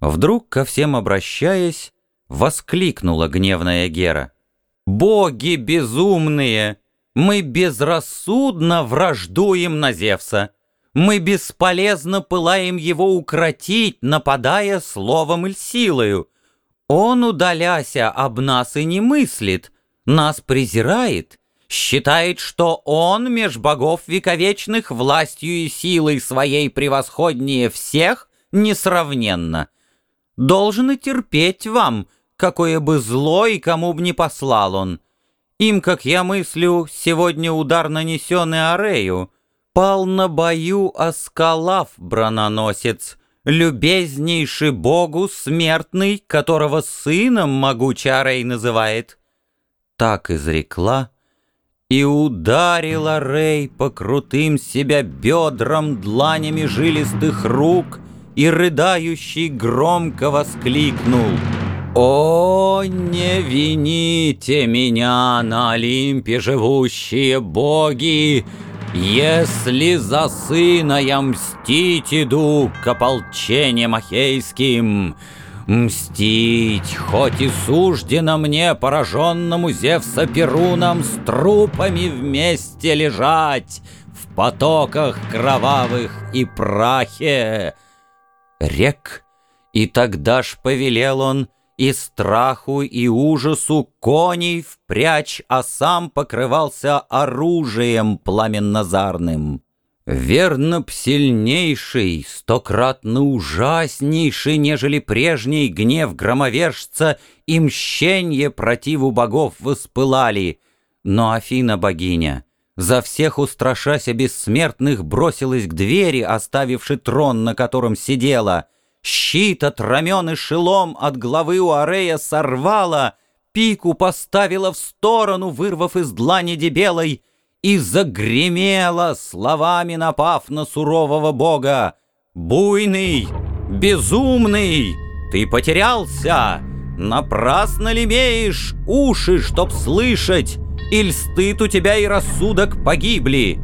Вдруг, ко всем обращаясь, воскликнула гневная Гера. «Боги безумные! Мы безрассудно враждуем на Зевса! Мы бесполезно пылаем его укротить, нападая словом или силою! Он, удаляся, об нас и не мыслит, нас презирает!» считает, что он меж богов вековечных властью и силой своей превосходнее всех несравненно. Должен и терпеть вам, какое бы зло и кому б не послал он. Им, как я мыслю, сегодня удар нанесенный Арею, пал на бою Аскалав, брононосец, любезнейший богу смертный, которого сыном могучий Арей называет. Так изрекла, и ударила Рей по крутым себя бедрам дланями жилистых рук, И рыдающий громко воскликнул «О, не вините меня на Олимпе живущие боги!» Если за сына я мстить иду к ополчениям ахейским, Мстить, хоть и суждено мне, пораженному Зевса Перуном, С трупами вместе лежать в потоках кровавых и прахе. Рек, и тогда ж повелел он и страху, и ужасу коней впрячь, а сам покрывался оружием пламенно-зарным. Верно б сильнейший, стократно ужаснейший, нежели прежний гнев громовержца и мщенье противу богов воспылали. Но Афина богиня, за всех устрашася бессмертных, бросилась к двери, оставивши трон, на котором сидела. Щит от рамен и шелом от главы у Арея сорвала, пику поставила в сторону, вырвав из длани дебелой — и загремела, словами напав на сурового бога. «Буйный, безумный, ты потерялся! Напрасно ли имеешь уши, чтоб слышать? Иль стыд у тебя и рассудок погибли?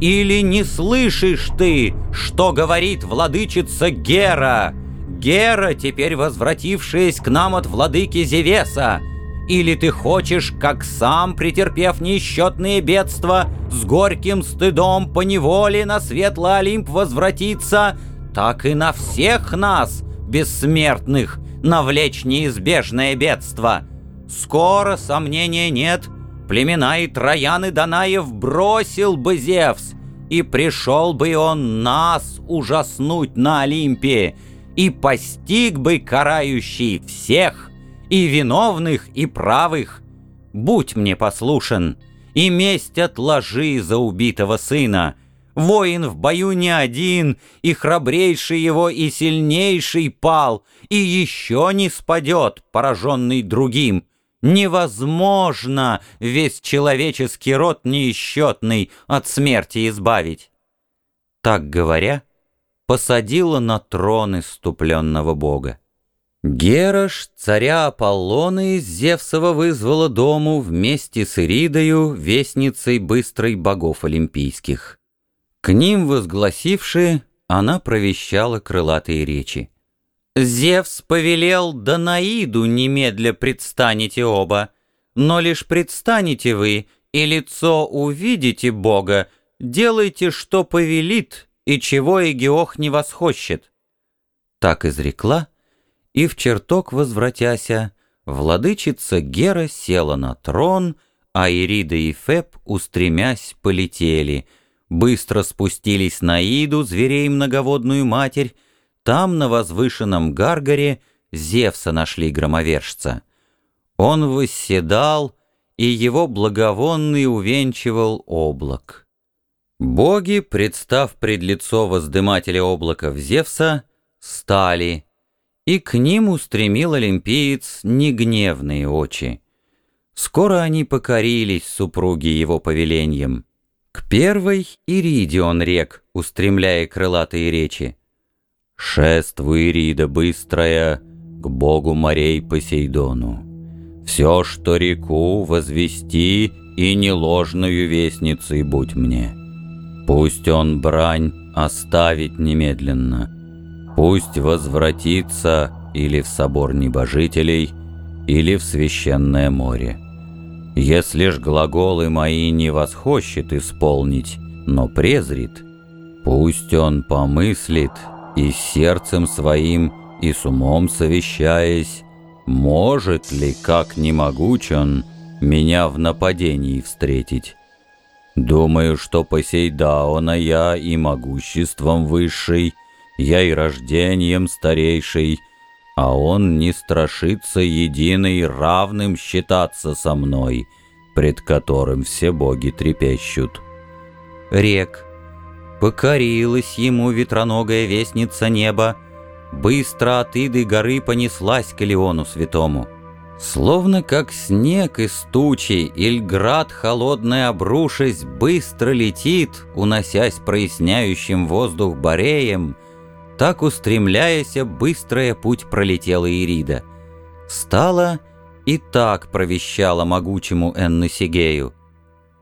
Или не слышишь ты, что говорит владычица Гера? Гера, теперь возвратившаяся к нам от владыки Зевеса, или ты хочешь, как сам, претерпев несчетные бедства, с горьким стыдом по неволе на светлый Олимп возвратиться, так и на всех нас, бессмертных, навлечь неизбежное бедство? Скоро, сомнения нет, племена и Троян Данаев бросил бы Зевс, и пришел бы он нас ужаснуть на Олимпе, и постиг бы карающий всех, и виновных, и правых. Будь мне послушен, и месть отложи за убитого сына. Воин в бою не один, и храбрейший его, и сильнейший пал, и еще не спадет, пораженный другим. Невозможно весь человеческий род неисчетный от смерти избавить. Так говоря, посадила на трон иступленного бога. Гераш, царя Аполлона из Зевсова вызвала дому вместе с Иридою, вестницей быстрой богов олимпийских. К ним возгласивши, она провещала крылатые речи. «Зевс повелел Данаиду немедля предстанете оба, но лишь предстанете вы, и лицо увидите Бога, делайте, что повелит, и чего Эгеох не восхощет». Так изрекла, и в чертог возвратяся, владычица Гера села на трон, а Ирида и Феб, устремясь, полетели, быстро спустились на Иду, зверей многоводную матерь, там, на возвышенном Гаргаре, Зевса нашли громовержца. Он восседал, и его благовонный увенчивал облак. Боги, представ пред лицо воздымателя облаков Зевса, стали — и к ним устремил олимпиец негневные очи. Скоро они покорились супруги его повелением. К первой Иридион рек, устремляя крылатые речи. «Шествуй, Ирида быстрая, к богу морей Посейдону. Все, что реку, возвести, и не ложную вестницей будь мне. Пусть он брань оставит немедленно» Пусть возвратится или в собор небожителей, или в священное море. Если ж глаголы мои не восхощет исполнить, но презрит, пусть он помыслит и сердцем своим, и с умом совещаясь, может ли, как не могуч он, меня в нападении встретить. Думаю, что Посейдаона я и могуществом высший, я и рождением старейший, а он не страшится единый равным считаться со мной, пред которым все боги трепещут. Рек. Покорилась ему ветроногая вестница неба, быстро от иды горы понеслась к Леону святому. Словно как снег из тучи, или град холодный обрушись, быстро летит, уносясь проясняющим воздух бореем, так устремляясь, быстрая путь пролетела Ирида. Стала и так провещала могучему Энносигею.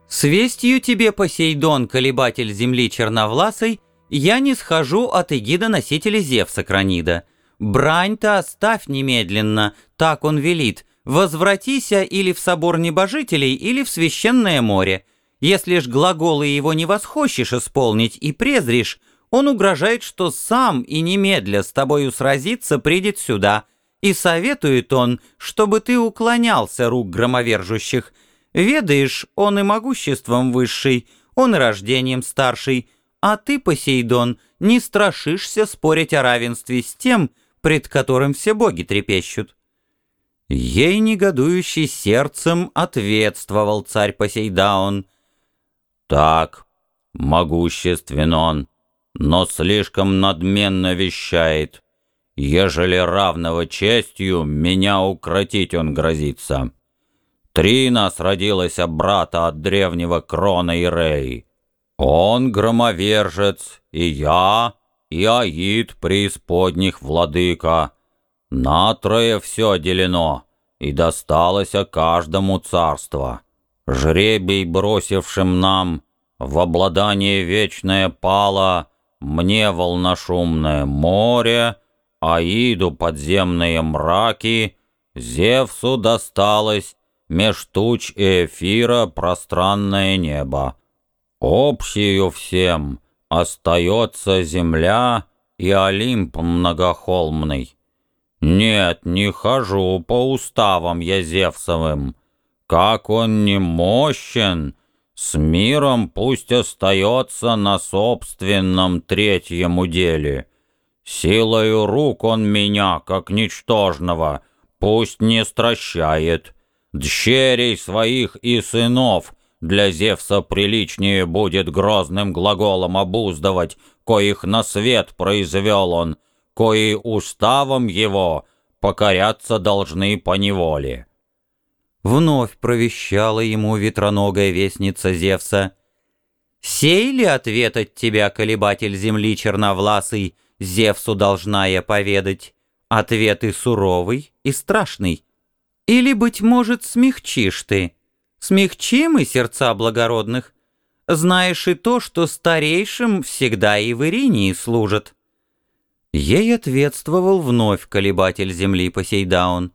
«С вестью тебе, Посейдон, колебатель земли черновласой, я не схожу от эгида носителя Зевса Кранида. Брань-то оставь немедленно, так он велит, возвратися или в собор небожителей, или в священное море. Если ж глаголы его не восхощешь исполнить и презришь, он угрожает, что сам и немедля с тобою сразиться придет сюда, и советует он, чтобы ты уклонялся рук громовержущих. Ведаешь, он и могуществом высший, он и рождением старший, а ты, Посейдон, не страшишься спорить о равенстве с тем, пред которым все боги трепещут. Ей негодующий сердцем ответствовал царь Посейдаон. «Так, могуществен он, но слишком надменно вещает. Ежели равного честью, меня укротить он грозится. Три нас родилось брата от древнего Крона и Рей. Он громовержец, и я, и Аид преисподних владыка». Натрое все делено, и досталось каждому царство. Жребий, бросившим нам в обладание вечное пало, мне волношумное море, Аиду подземные мраки, Зевсу досталось меж туч и эфира пространное небо. Общею всем остается земля и Олимп многохолмный. Нет, не хожу по уставам я Зевсовым. Как он не мощен, с миром пусть остается на собственном третьем уделе. Силою рук он меня, как ничтожного, пусть не стращает. Дщерей своих и сынов для Зевса приличнее будет грозным глаголом обуздывать, коих на свет произвел он, кои уставом его покоряться должны по неволе. Вновь провещала ему ветроногая вестница Зевса. «Сей ли ответ от тебя, колебатель земли черновласый, Зевсу должна я поведать? Ответ и суровый, и страшный. Или, быть может, смягчишь ты? Смягчим и сердца благородных. Знаешь и то, что старейшим всегда и в Иринии служат. Ей ответствовал вновь колебатель земли Посейдаун.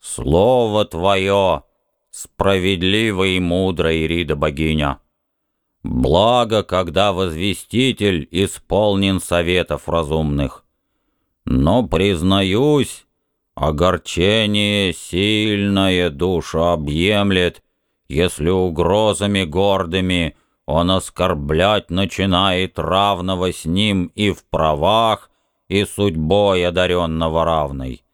«Слово твое, справедливо и мудро, Ирида богиня! Благо, когда возвеститель исполнен советов разумных. Но, признаюсь, огорчение сильное душу объемлет, если угрозами гордыми он оскорблять начинает равного с ним и в правах, и судьбой одаренного равной.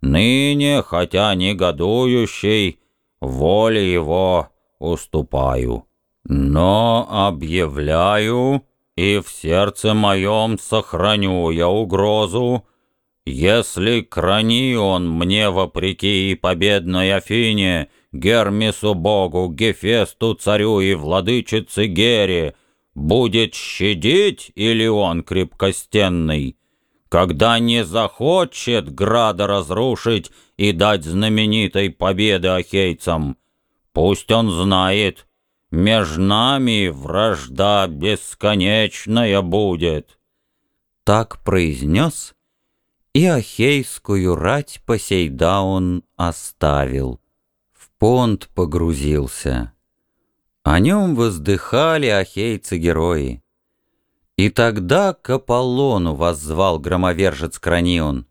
Ныне, хотя негодующий, воле его уступаю. Но объявляю, и в сердце моем сохраню я угрозу, если крани он мне вопреки и победной Афине, Гермесу богу, Гефесту царю и владычице Гере, будет щадить или он крепкостенный, когда не захочет града разрушить и дать знаменитой победы ахейцам. Пусть он знает, между нами вражда бесконечная будет». Так произнес, И Ахейскую рать Посейдаун оставил, в понт погрузился. О нем воздыхали ахейцы-герои. И тогда к Аполлону воззвал громовержец Кранион.